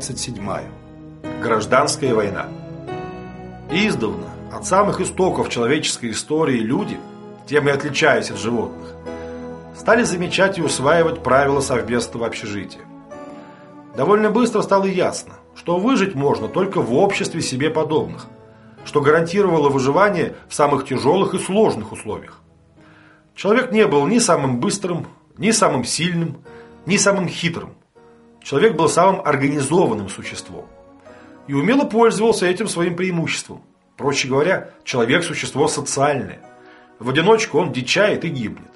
Беседа 27. Гражданская война. Издавна, от самых истоков человеческой истории люди, тем и отличаясь от животных, стали замечать и усваивать правила совместного общежития. Довольно быстро стало ясно, что выжить можно только в обществе себе подобных, что гарантировало выживание в самых тяжелых и сложных условиях. Человек не был ни самым быстрым, ни самым сильным, ни самым хитрым. Человек был самым организованным существом и умело пользовался этим своим преимуществом. Проще говоря, человек – существо социальное. В одиночку он дичает и гибнет.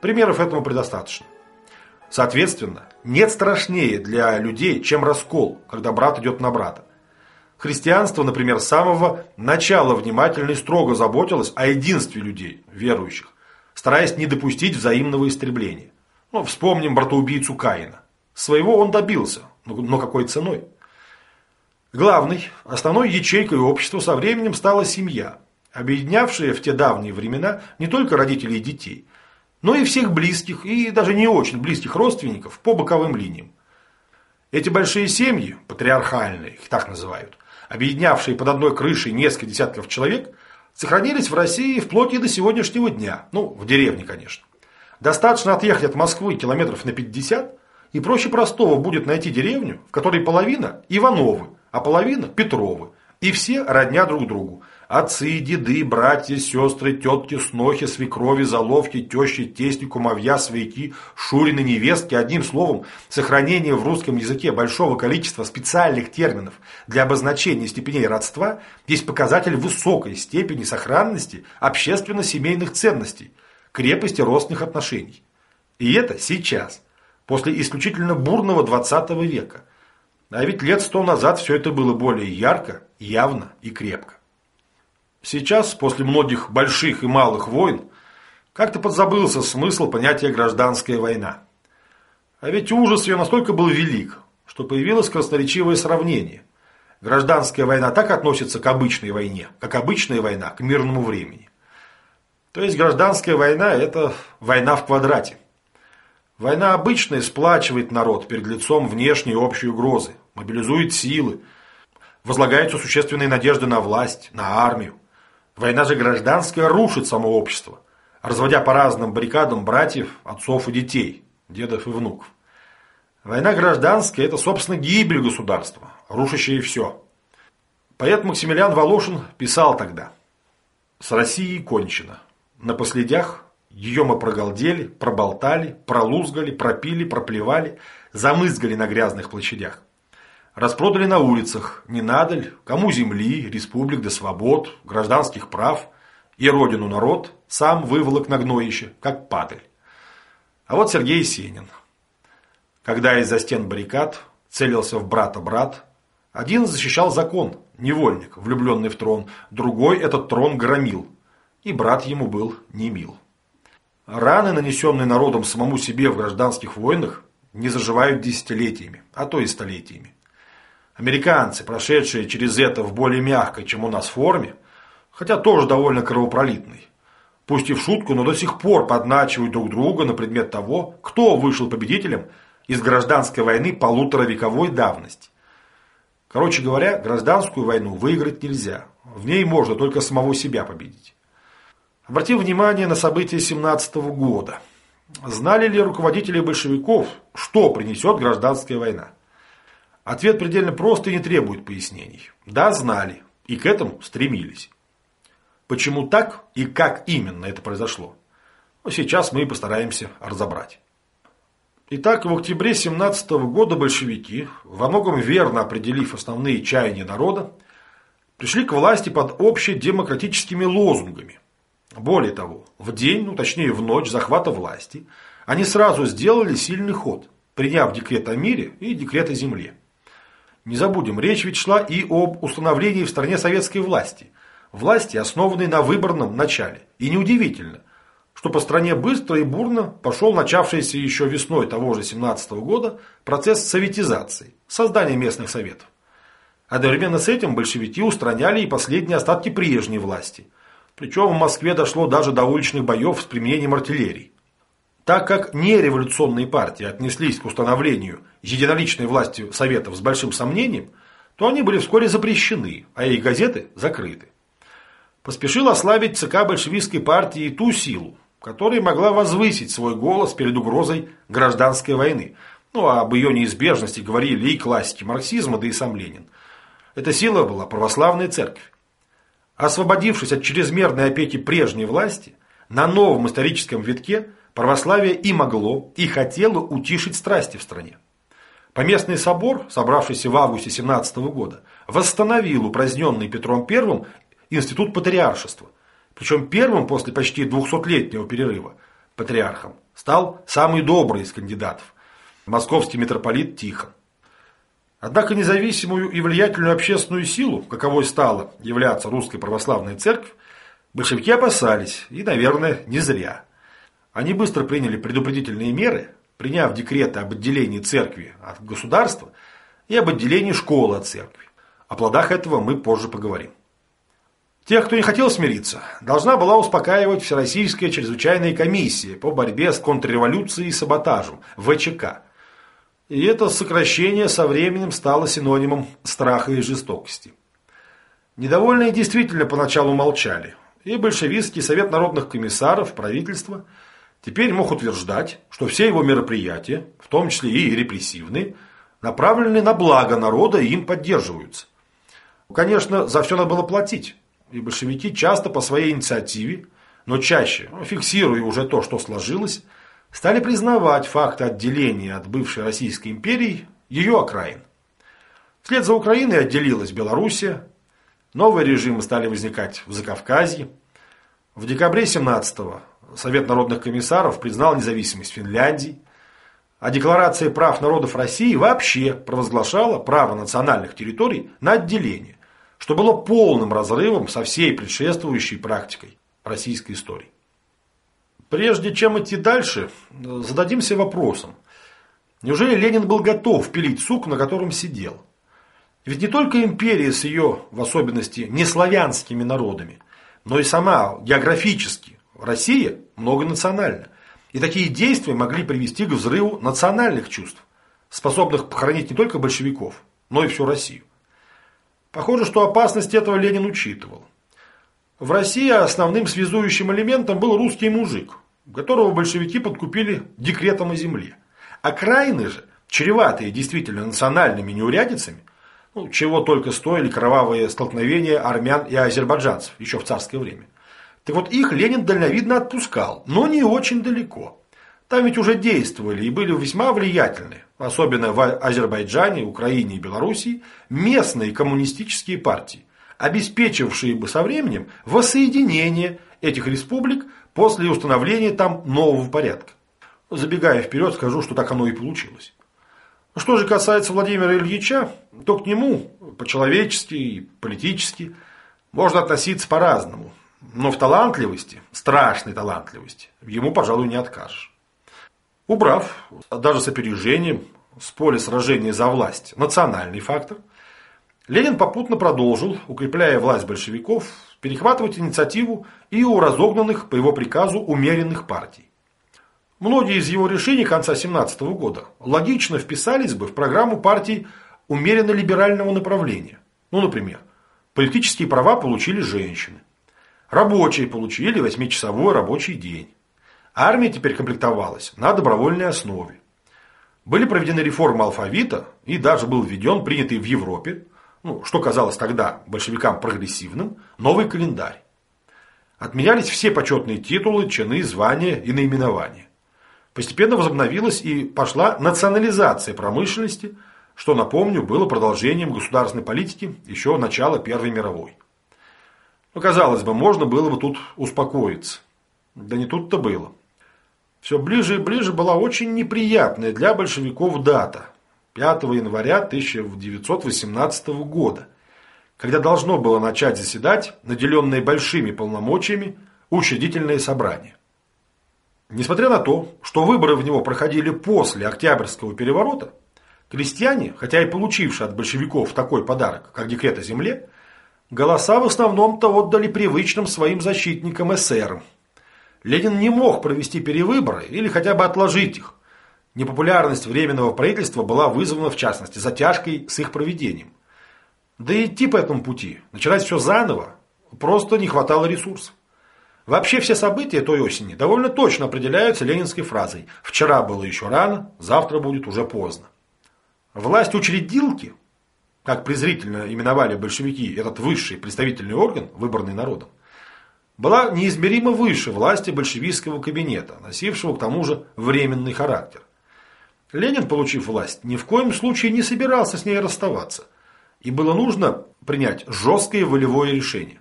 Примеров этому предостаточно. Соответственно, нет страшнее для людей, чем раскол, когда брат идет на брата. Христианство, например, с самого начала внимательно и строго заботилось о единстве людей, верующих, стараясь не допустить взаимного истребления. Ну, вспомним братоубийцу Каина. Своего он добился, но какой ценой? Главной, основной ячейкой общества со временем стала семья, объединявшая в те давние времена не только родителей и детей, но и всех близких и даже не очень близких родственников по боковым линиям. Эти большие семьи, патриархальные, их так называют, объединявшие под одной крышей несколько десятков человек, сохранились в России вплоть и до сегодняшнего дня, ну, в деревне, конечно. Достаточно отъехать от Москвы километров на 50, и проще простого будет найти деревню, в которой половина Ивановы, а половина Петровы. И все родня друг другу. Отцы, деды, братья, сестры, тетки, снохи, свекрови, заловки, тещи, тести, кумовья, свейки, шурины, невестки. Одним словом, сохранение в русском языке большого количества специальных терминов для обозначения степеней родства есть показатель высокой степени сохранности общественно-семейных ценностей, крепости родственных отношений. И это сейчас – после исключительно бурного 20 века. А ведь лет сто назад все это было более ярко, явно и крепко. Сейчас, после многих больших и малых войн, как-то подзабылся смысл понятия «гражданская война». А ведь ужас ее настолько был велик, что появилось красноречивое сравнение. Гражданская война так относится к обычной войне, как обычная война к мирному времени. То есть гражданская война – это война в квадрате. Война обычная сплачивает народ перед лицом внешней общей угрозы, мобилизует силы, возлагаются существенные надежды на власть, на армию. Война же гражданская рушит само общество, разводя по разным баррикадам братьев, отцов и детей, дедов и внуков. Война гражданская – это, собственно, гибель государства, рушащее все. Поэт Максимилиан Волошин писал тогда «С Россией кончено. На последях ее мы прогалдели, проболтали, пролузгали, пропили, проплевали, замызгали на грязных площадях. Распродали на улицах, не надаль, кому земли, республик до свобод, гражданских прав, и родину народ сам выволок на гноище, как падаль. А вот Сергей Сенин. Когда из-за стен баррикад целился в брата брат, один защищал закон, невольник, влюбленный в трон, другой этот трон громил, и брат ему был не мил. Раны, нанесенные народом самому себе в гражданских войнах, не заживают десятилетиями, а то и столетиями. Американцы, прошедшие через это в более мягкой, чем у нас форме, хотя тоже довольно кровопролитной, пусть и в шутку, но до сих пор подначивают друг друга на предмет того, кто вышел победителем из гражданской войны полуторавековой давности. Короче говоря, гражданскую войну выиграть нельзя. В ней можно только самого себя победить. Обратим внимание на события 17 года. Знали ли руководители большевиков, что принесет гражданская война? Ответ предельно прост и не требует пояснений. Да, знали, и к этому стремились. Почему так и как именно это произошло? Ну, сейчас мы постараемся разобрать. Итак, в октябре 17 года большевики, во многом верно определив основные чаяния народа, пришли к власти под общедемократическими лозунгами – более того, в день, ну точнее в ночь захвата власти, они сразу сделали сильный ход, приняв декрет о мире и декрет о земле. Не забудем, речь ведь шла и об установлении в стране советской власти. Власти, основанной на выборном начале. И неудивительно, что по стране быстро и бурно пошел начавшийся еще весной того же 17 года процесс советизации, создания местных советов. Одновременно с этим большевики устраняли и последние остатки прежней власти – причем в Москве дошло даже до уличных боев с применением артиллерии. Так как нереволюционные партии отнеслись к установлению единоличной власти Советов с большим сомнением, то они были вскоре запрещены, а их газеты закрыты. Поспешил ослабить ЦК большевистской партии ту силу, которая могла возвысить свой голос перед угрозой гражданской войны. Ну, а об ее неизбежности говорили и классики марксизма, да и сам Ленин. Эта сила была православная церковь. Освободившись от чрезмерной опеки прежней власти, на новом историческом витке православие и могло, и хотело утишить страсти в стране. Поместный собор, собравшийся в августе 17 года, восстановил упраздненный Петром I институт патриаршества. Причем первым после почти 200-летнего перерыва патриархом стал самый добрый из кандидатов – московский митрополит Тихон. Однако независимую и влиятельную общественную силу, каковой стала являться русская православная церковь, большевики опасались, и, наверное, не зря. Они быстро приняли предупредительные меры, приняв декреты об отделении церкви от государства и об отделении школы от церкви. О плодах этого мы позже поговорим. Тех, кто не хотел смириться, должна была успокаивать Всероссийская чрезвычайная комиссия по борьбе с контрреволюцией и саботажем, ВЧК. И это сокращение со временем стало синонимом страха и жестокости. Недовольные действительно поначалу молчали, и большевистский совет народных комиссаров, правительство, теперь мог утверждать, что все его мероприятия, в том числе и репрессивные, направлены на благо народа и им поддерживаются. Конечно, за все надо было платить и большевики часто по своей инициативе, но чаще, ну, фиксируя уже то, что сложилось, стали признавать факты отделения от бывшей Российской империи ее окраин. Вслед за Украиной отделилась Белоруссия, новые режимы стали возникать в Закавказье. В декабре 17-го Совет народных комиссаров признал независимость Финляндии, а Декларация прав народов России вообще провозглашала право национальных территорий на отделение что было полным разрывом со всей предшествующей практикой российской истории. Прежде чем идти дальше, зададимся вопросом. Неужели Ленин был готов пилить сук, на котором сидел? Ведь не только империя с ее, в особенности, неславянскими народами, но и сама географически Россия многонациональна. И такие действия могли привести к взрыву национальных чувств, способных похоронить не только большевиков, но и всю Россию. Похоже, что опасность этого Ленин учитывал. В России основным связующим элементом был русский мужик, которого большевики подкупили декретом о земле. Окраины же, чреватые действительно национальными неурядицами, ну, чего только стоили кровавые столкновения армян и азербайджанцев еще в царское время. Так вот их Ленин дальновидно отпускал, но не очень далеко. Там ведь уже действовали и были весьма влиятельны, особенно в Азербайджане, Украине и Белоруссии, местные коммунистические партии, обеспечившие бы со временем воссоединение этих республик после установления там нового порядка. Забегая вперед, скажу, что так оно и получилось. Что же касается Владимира Ильича, то к нему по-человечески и политически можно относиться по-разному. Но в талантливости, страшной талантливости, ему, пожалуй, не откажешь. Убрав, даже с опережением, с поля сражения за власть, национальный фактор, Ленин попутно продолжил, укрепляя власть большевиков, перехватывать инициативу и у разогнанных по его приказу умеренных партий. Многие из его решений конца 17 года логично вписались бы в программу партий умеренно-либерального направления. Ну, например, политические права получили женщины, рабочие получили восьмичасовой рабочий день, Армия теперь комплектовалась на добровольной основе. Были проведены реформы алфавита и даже был введен принятый в Европе, ну, что казалось тогда большевикам прогрессивным, новый календарь. Отменялись все почетные титулы, чины, звания и наименования. Постепенно возобновилась и пошла национализация промышленности, что, напомню, было продолжением государственной политики еще начала Первой мировой. Ну, казалось бы, можно было бы тут успокоиться. Да не тут-то было. Все ближе и ближе была очень неприятная для большевиков дата – 5 января 1918 года, когда должно было начать заседать, наделенное большими полномочиями, учредительное собрание. Несмотря на то, что выборы в него проходили после Октябрьского переворота, крестьяне, хотя и получившие от большевиков такой подарок, как декрет о земле, голоса в основном-то отдали привычным своим защитникам эсерам – Ленин не мог провести перевыборы или хотя бы отложить их. Непопулярность Временного правительства была вызвана, в частности, затяжкой с их проведением. Да и идти по этому пути, начинать все заново, просто не хватало ресурсов. Вообще все события той осени довольно точно определяются ленинской фразой «вчера было еще рано, завтра будет уже поздно». Власть учредилки, как презрительно именовали большевики этот высший представительный орган, выбранный народом, была неизмеримо выше власти большевистского кабинета, носившего к тому же временный характер. Ленин, получив власть, ни в коем случае не собирался с ней расставаться, и было нужно принять жесткое волевое решение.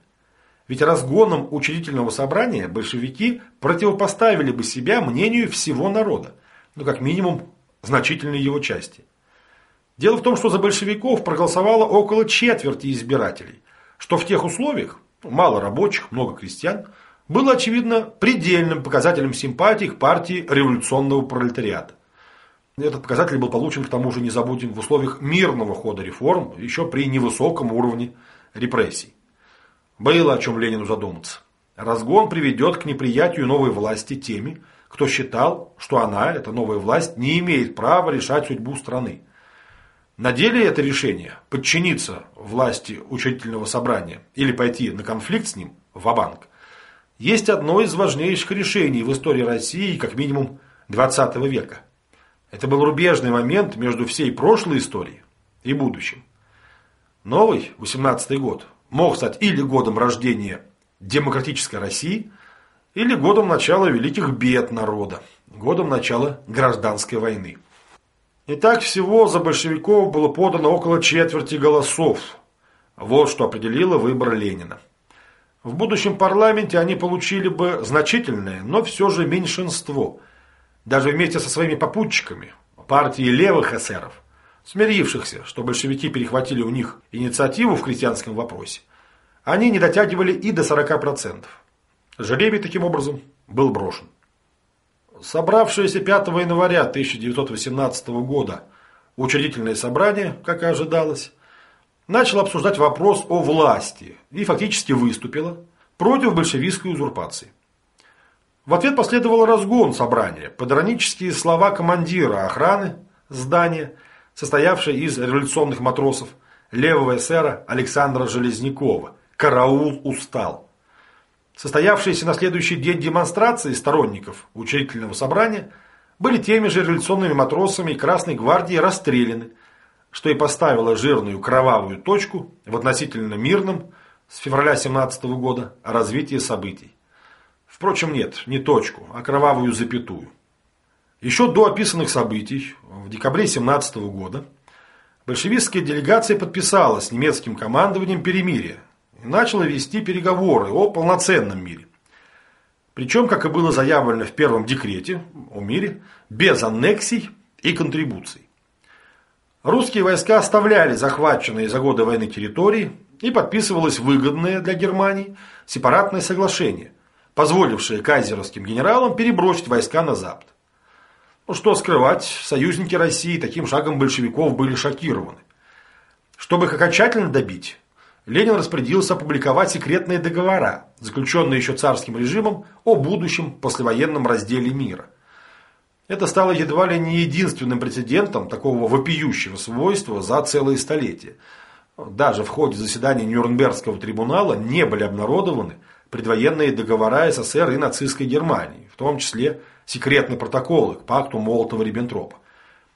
Ведь разгоном учредительного собрания большевики противопоставили бы себя мнению всего народа, ну как минимум значительной его части. Дело в том, что за большевиков проголосовало около четверти избирателей, что в тех условиях, мало рабочих, много крестьян, было, очевидно, предельным показателем симпатии к партии революционного пролетариата. Этот показатель был получен, к тому же, не забудем, в условиях мирного хода реформ, еще при невысоком уровне репрессий. Было о чем Ленину задуматься. Разгон приведет к неприятию новой власти теми, кто считал, что она, эта новая власть, не имеет права решать судьбу страны. На деле это решение – подчиниться власти учредительного собрания или пойти на конфликт с ним в банк есть одно из важнейших решений в истории России, как минимум, 20 века. Это был рубежный момент между всей прошлой историей и будущим. Новый, 18 год, мог стать или годом рождения демократической России, или годом начала великих бед народа, годом начала гражданской войны. Итак, всего за большевиков было подано около четверти голосов. Вот что определило выбор Ленина. В будущем парламенте они получили бы значительное, но все же меньшинство. Даже вместе со своими попутчиками, партии левых эсеров – смирившихся, что большевики перехватили у них инициативу в крестьянском вопросе, они не дотягивали и до 40%. Жребий, таким образом, был брошен. Собравшееся 5 января 1918 года учредительное собрание, как и ожидалось, начало обсуждать вопрос о власти и фактически выступило против большевистской узурпации. В ответ последовал разгон собрания, подранические слова командира охраны здания – состоявшая из революционных матросов, левого эсера Александра Железнякова «Караул устал». Состоявшиеся на следующий день демонстрации сторонников учредительного собрания были теми же революционными матросами Красной гвардии расстреляны, что и поставило жирную кровавую точку в относительно мирном с февраля 17 года развитии событий. Впрочем, нет, не точку, а кровавую запятую. Еще до описанных событий, в декабре 17 года, большевистская делегация подписала с немецким командованием перемирие и начала вести переговоры о полноценном мире. Причем, как и было заявлено в первом декрете о мире, без аннексий и контрибуций. Русские войска оставляли захваченные за годы войны территории и подписывалось выгодное для Германии сепаратное соглашение, позволившее кайзеровским генералам перебросить войска на запад. Ну, что скрывать, союзники России таким шагом большевиков были шокированы. Чтобы их окончательно добить, Ленин распорядился опубликовать секретные договора, заключенные еще царским режимом, о будущем послевоенном разделе мира. Это стало едва ли не единственным прецедентом такого вопиющего свойства за целые столетия. Даже в ходе заседаний Нюрнбергского трибунала не были обнародованы предвоенные договора СССР и нацистской Германии, в том числе секретные протоколы к пакту Молотова-Риббентропа.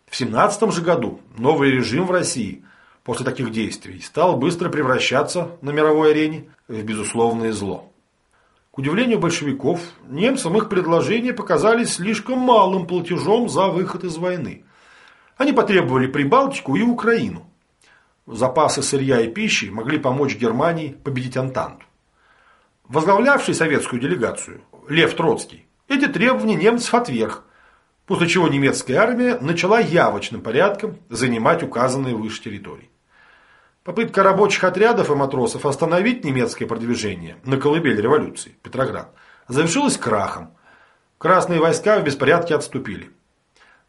В 17 же году новый режим в России после таких действий стал быстро превращаться на мировой арене в безусловное зло. К удивлению большевиков, немцам их предложения показались слишком малым платежом за выход из войны. Они потребовали Прибалтику и Украину. Запасы сырья и пищи могли помочь Германии победить Антанту. Возглавлявший советскую делегацию Лев Троцкий эти требования немцев отверг, после чего немецкая армия начала явочным порядком занимать указанные выше территории. Попытка рабочих отрядов и матросов остановить немецкое продвижение на колыбель революции, Петроград, завершилась крахом. Красные войска в беспорядке отступили.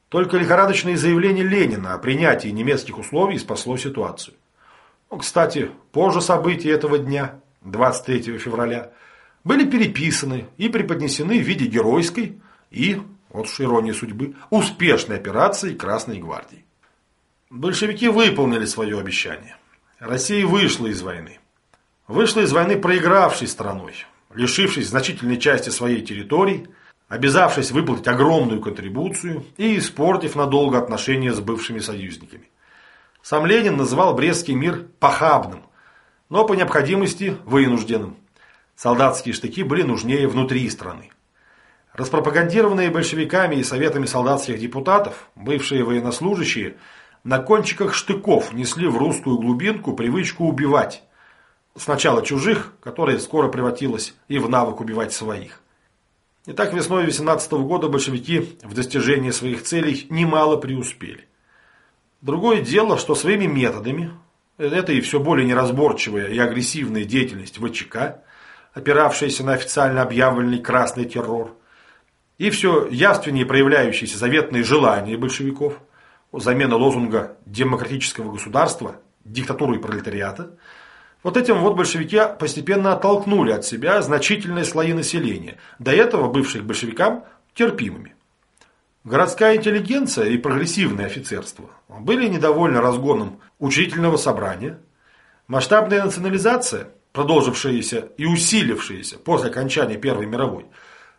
Только лихорадочное заявление Ленина о принятии немецких условий спасло ситуацию. Ну, кстати, позже событий этого дня, 23 февраля, были переписаны и преподнесены в виде геройской и, вот уж ирония судьбы, успешной операции Красной Гвардии. Большевики выполнили свое обещание. Россия вышла из войны. Вышла из войны проигравшей страной, лишившись значительной части своей территории, обязавшись выплатить огромную контрибуцию и испортив надолго отношения с бывшими союзниками. Сам Ленин называл Брестский мир похабным, но по необходимости вынужденным. Солдатские штыки были нужнее внутри страны. Распропагандированные большевиками и советами солдатских депутатов, бывшие военнослужащие, на кончиках штыков несли в русскую глубинку привычку убивать. Сначала чужих, которая скоро превратилась и в навык убивать своих. Итак, весной 18 года большевики в достижении своих целей немало преуспели. Другое дело, что своими методами, это и все более неразборчивая и агрессивная деятельность ВЧК, опиравшаяся на официально объявленный красный террор, и все явственнее проявляющиеся заветные желания большевиков, замена лозунга демократического государства, диктатуры пролетариата, вот этим вот большевики постепенно оттолкнули от себя значительные слои населения, до этого бывших большевикам терпимыми. Городская интеллигенция и прогрессивное офицерство были недовольны разгоном учительного собрания. Масштабная национализация, продолжившаяся и усилившаяся после окончания Первой мировой,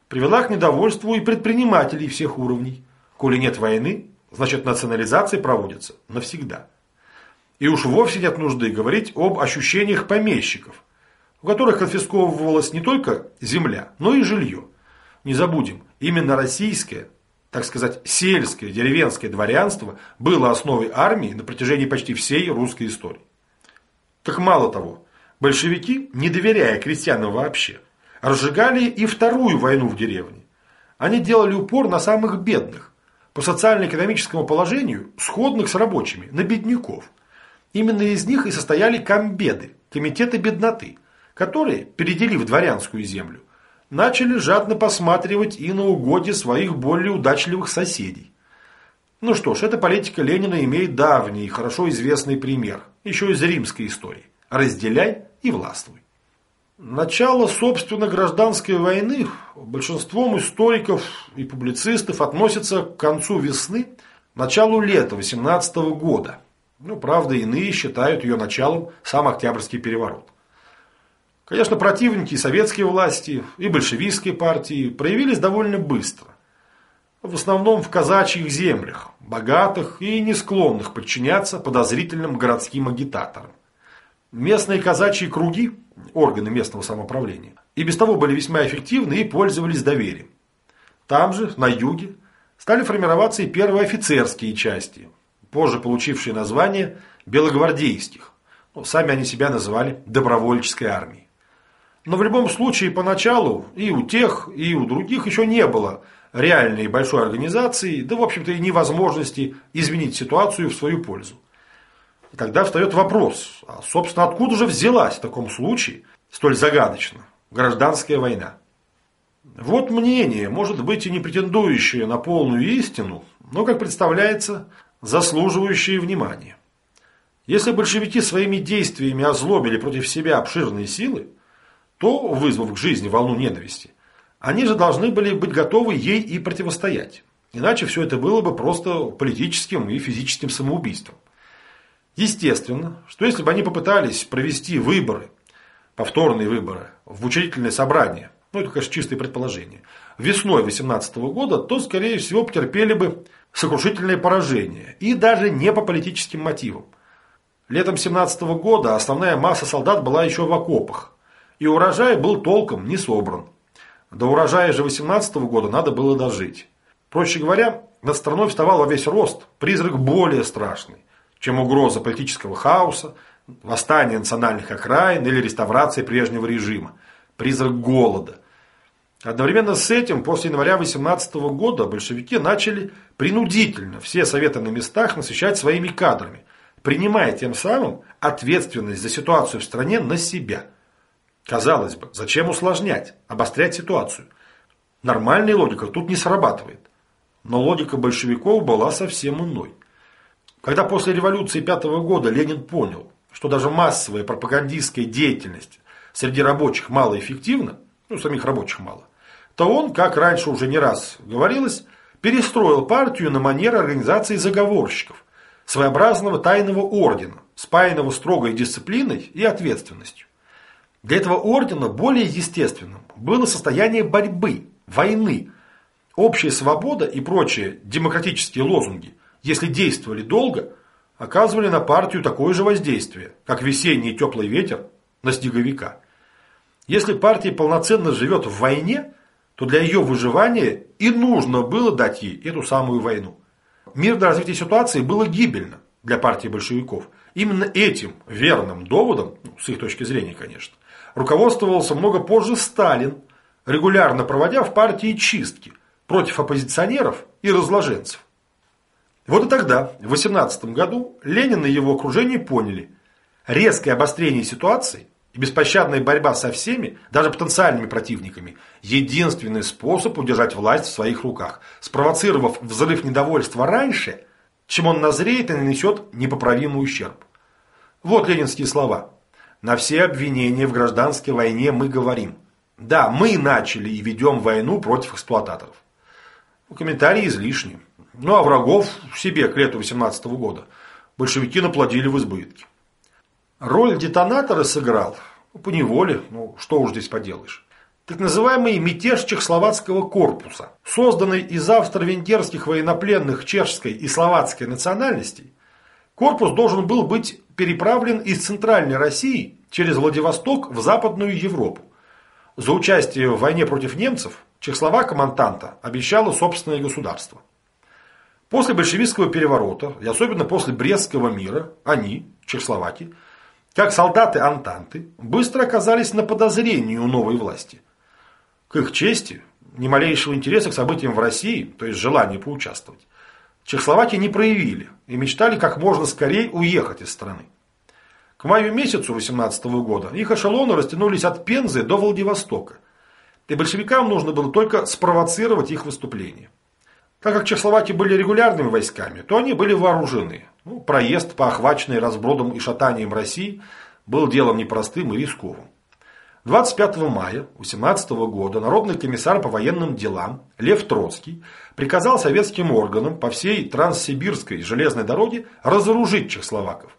привела к недовольству и предпринимателей всех уровней. Коли нет войны, значит национализация проводится навсегда. И уж вовсе нет нужды говорить об ощущениях помещиков, у которых конфисковывалась не только земля, но и жилье. Не забудем, именно российское, так сказать, сельское, деревенское дворянство было основой армии на протяжении почти всей русской истории. Так мало того, большевики, не доверяя крестьянам вообще, разжигали и вторую войну в деревне. Они делали упор на самых бедных, по социально-экономическому положению сходных с рабочими, на бедняков. Именно из них и состояли комбеды, комитеты бедноты, которые, переделив дворянскую землю, начали жадно посматривать и на угодья своих более удачливых соседей. Ну что ж, эта политика Ленина имеет давний и хорошо известный пример, еще из римской истории. Разделяй и властвуй. Начало, собственно, гражданской войны большинством историков и публицистов относится к концу весны, началу лета 18 года. Ну, правда, иные считают ее началом сам Октябрьский переворот. Конечно, противники и советские власти, и большевистские партии проявились довольно быстро. В основном в казачьих землях, богатых и не склонных подчиняться подозрительным городским агитаторам. Местные казачьи круги органы местного самоуправления, и без того были весьма эффективны и пользовались доверием. Там же, на юге, стали формироваться и первые офицерские части, позже получившие название белогвардейских. Ну, сами они себя называли добровольческой армией. Но в любом случае, поначалу и у тех, и у других еще не было реальной большой организации, да, в общем-то, и невозможности изменить ситуацию в свою пользу. И тогда встает вопрос, а, собственно, откуда же взялась в таком случае столь загадочно гражданская война? Вот мнение, может быть и не претендующее на полную истину, но, как представляется, заслуживающее внимания. Если большевики своими действиями озлобили против себя обширные силы, то, вызвав к жизни волну ненависти, они же должны были быть готовы ей и противостоять. Иначе все это было бы просто политическим и физическим самоубийством. Естественно, что если бы они попытались провести выборы, повторные выборы, в учредительное собрание, ну это, конечно, чистое предположение, весной 2018 года, то, скорее всего, потерпели бы сокрушительное поражение, и даже не по политическим мотивам. Летом 2017 года основная масса солдат была еще в окопах, и урожай был толком не собран. До урожая же 2018 года надо было дожить. Проще говоря, над страной вставал во весь рост призрак более страшный – чем угроза политического хаоса, восстания национальных окраин или реставрации прежнего режима, призрак голода. Одновременно с этим, после января 18 года, большевики начали принудительно все советы на местах насыщать своими кадрами, принимая тем самым ответственность за ситуацию в стране на себя. Казалось бы, зачем усложнять, обострять ситуацию? Нормальная логика тут не срабатывает. Но логика большевиков была совсем иной. Когда после революции пятого года Ленин понял, что даже массовая пропагандистская деятельность среди рабочих малоэффективна, ну, самих рабочих мало, то он, как раньше уже не раз говорилось, перестроил партию на манер организации заговорщиков, своеобразного тайного ордена, спаянного строгой дисциплиной и ответственностью. Для этого ордена более естественным было состояние борьбы, войны. Общая свобода и прочие демократические лозунги, если действовали долго, оказывали на партию такое же воздействие, как весенний теплый ветер на снеговика. Если партия полноценно живет в войне, то для ее выживания и нужно было дать ей эту самую войну. Мир для развития ситуации было гибельно для партии большевиков. Именно этим верным доводом, ну, с их точки зрения, конечно, руководствовался много позже Сталин, регулярно проводя в партии чистки против оппозиционеров и разложенцев. Вот и тогда, в 18 году, Ленин и его окружение поняли, резкое обострение ситуации и беспощадная борьба со всеми, даже потенциальными противниками, единственный способ удержать власть в своих руках, спровоцировав взрыв недовольства раньше, чем он назреет и нанесет непоправимый ущерб. Вот ленинские слова. На все обвинения в гражданской войне мы говорим. Да, мы начали и ведем войну против эксплуататоров. Комментарии излишни. Ну а врагов себе к лету 18 года большевики наплодили в избытке. Роль детонатора сыграл, ну, по неволе, ну что уж здесь поделаешь. Так называемый мятеж Чехословацкого корпуса, созданный из австро-венгерских военнопленных чешской и словацкой национальностей, корпус должен был быть переправлен из Центральной России через Владивосток в Западную Европу. За участие в войне против немцев Чехословака Монтанта обещала собственное государство. После большевистского переворота, и особенно после Брестского мира, они, чехословаки, как солдаты Антанты, быстро оказались на подозрении у новой власти. К их чести, ни малейшего интереса к событиям в России, то есть желания поучаствовать, чехословаки не проявили и мечтали как можно скорее уехать из страны. К маю месяцу 18 года их эшелоны растянулись от Пензы до Владивостока, и большевикам нужно было только спровоцировать их выступление. Так как чехословаки были регулярными войсками, то они были вооружены. Ну, проезд по охваченной разбродом и шатанием России был делом непростым и рисковым. 25 мая 18 года Народный комиссар по военным делам Лев Троцкий приказал советским органам по всей Транссибирской железной дороге разоружить чехословаков,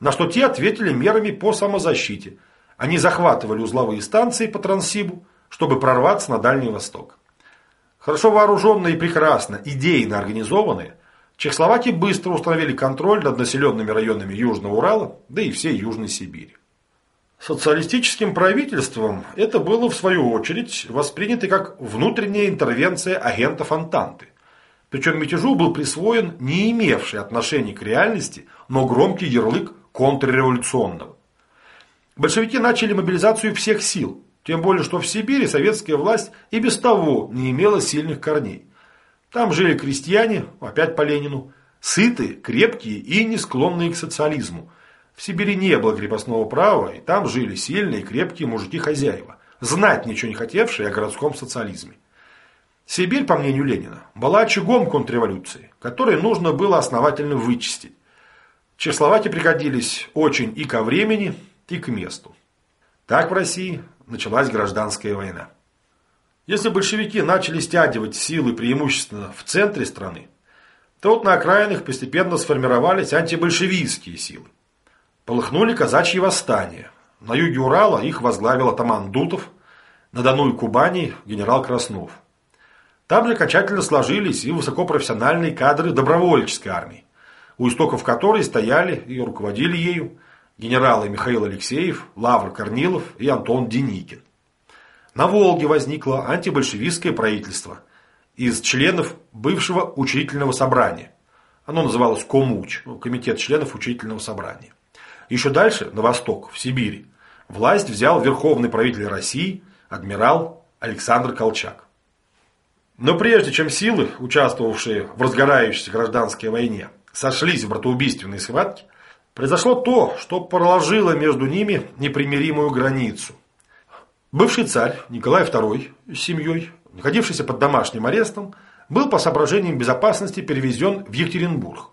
на что те ответили мерами по самозащите. Они захватывали узловые станции по Транссибу, чтобы прорваться на Дальний Восток. Хорошо вооруженные и прекрасно, идейно организованные, чехословаки быстро установили контроль над населенными районами Южного Урала, да и всей Южной Сибири. Социалистическим правительством это было, в свою очередь, воспринято как внутренняя интервенция агентов Антанты. Причем мятежу был присвоен не имевший отношения к реальности, но громкий ярлык контрреволюционного. Большевики начали мобилизацию всех сил, тем более, что в Сибири советская власть и без того не имела сильных корней. Там жили крестьяне, опять по Ленину, сытые, крепкие и не склонные к социализму. В Сибири не было крепостного права, и там жили сильные, крепкие мужики-хозяева, знать ничего не хотевшие о городском социализме. Сибирь, по мнению Ленина, была очагом контрреволюции, который нужно было основательно вычистить. Чехословаки пригодились очень и ко времени, и к месту. Так в России началась гражданская война. Если большевики начали стягивать силы преимущественно в центре страны, то вот на окраинах постепенно сформировались антибольшевистские силы. Полыхнули казачьи восстания. На юге Урала их возглавил атаман Дутов, на Дону и Кубани генерал Краснов. Там же окончательно сложились и высокопрофессиональные кадры добровольческой армии, у истоков которой стояли и руководили ею генералы Михаил Алексеев, Лавр Корнилов и Антон Деникин. На Волге возникло антибольшевистское правительство из членов бывшего учредительного собрания. Оно называлось Комуч, ну, комитет членов учредительного собрания. Еще дальше, на восток, в Сибири, власть взял верховный правитель России, адмирал Александр Колчак. Но прежде чем силы, участвовавшие в разгорающейся гражданской войне, сошлись в братоубийственной схватке, Произошло то, что проложило между ними непримиримую границу. Бывший царь Николай II с семьей, находившийся под домашним арестом, был по соображениям безопасности перевезен в Екатеринбург.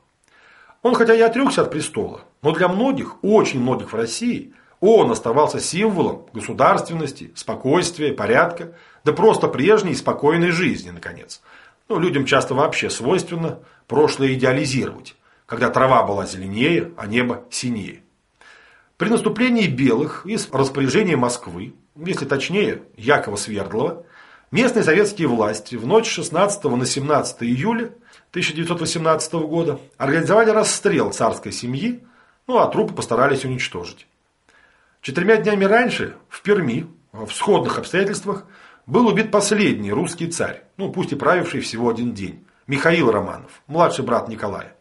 Он хотя и отрекся от престола, но для многих, очень многих в России, Он оставался символом государственности, спокойствия, порядка, да просто прежней спокойной жизни, наконец. Ну, людям часто вообще свойственно прошлое идеализировать, когда трава была зеленее, а небо синее. При наступлении белых из распоряжения Москвы, если точнее Якова Свердлова, местные советские власти в ночь 16 на 17 июля 1918 года организовали расстрел царской семьи, ну а трупы постарались уничтожить. Четырьмя днями раньше в Перми в сходных обстоятельствах был убит последний русский царь, ну пусть и правивший всего один день, Михаил Романов, младший брат Николая.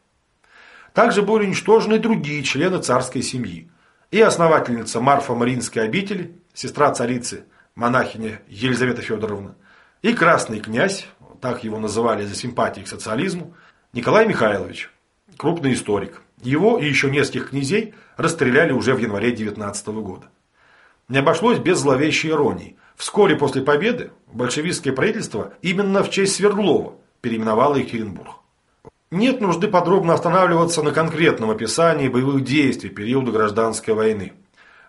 Также были уничтожены другие члены царской семьи. И основательница Марфа Мариинской обители, сестра царицы, монахиня Елизавета Федоровна, и красный князь, так его называли за симпатии к социализму, Николай Михайлович, крупный историк. Его и еще нескольких князей расстреляли уже в январе 19 года. Не обошлось без зловещей иронии. Вскоре после победы большевистское правительство именно в честь Свердлова переименовало Екатеринбург. Нет нужды подробно останавливаться на конкретном описании боевых действий периода гражданской войны.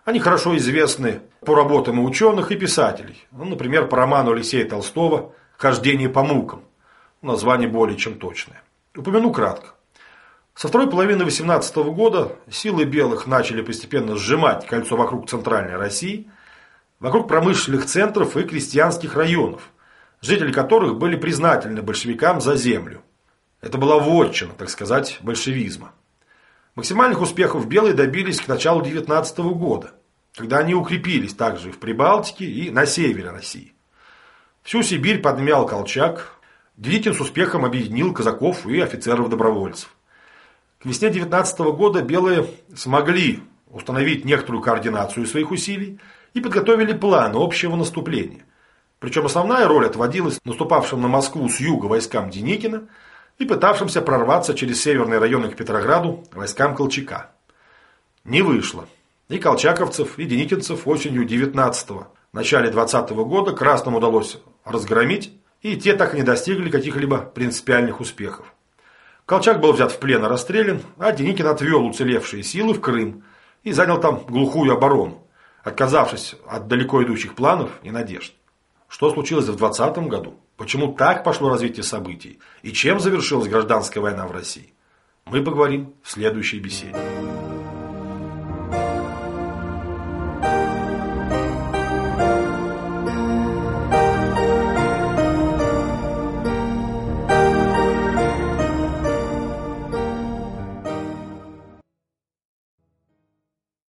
Они хорошо известны по работам и ученых, и писателей. Ну, например, по роману Алексея Толстого «Хождение по мукам». Название более чем точное. Упомяну кратко. Со второй половины 18 года силы белых начали постепенно сжимать кольцо вокруг Центральной России, вокруг промышленных центров и крестьянских районов, жители которых были признательны большевикам за землю. Это была вотчина, так сказать, большевизма. Максимальных успехов белые добились к началу 19 года, когда они укрепились также в Прибалтике и на севере России. Всю Сибирь подмял Колчак, Деникин с успехом объединил казаков и офицеров-добровольцев. К весне 19 года белые смогли установить некоторую координацию своих усилий и подготовили план общего наступления. Причем основная роль отводилась наступавшим на Москву с юга войскам Деникина и пытавшимся прорваться через северные районы к Петрограду войскам Колчака. Не вышло. И колчаковцев, и деникинцев осенью 19-го, начале 20 -го года красным удалось разгромить, и те так и не достигли каких-либо принципиальных успехов. Колчак был взят в плен и расстрелян, а Деникин отвел уцелевшие силы в Крым и занял там глухую оборону, отказавшись от далеко идущих планов и надежд. Что случилось в 20 году? Почему так пошло развитие событий? И чем завершилась гражданская война в России? Мы поговорим в следующей беседе.